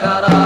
Kara.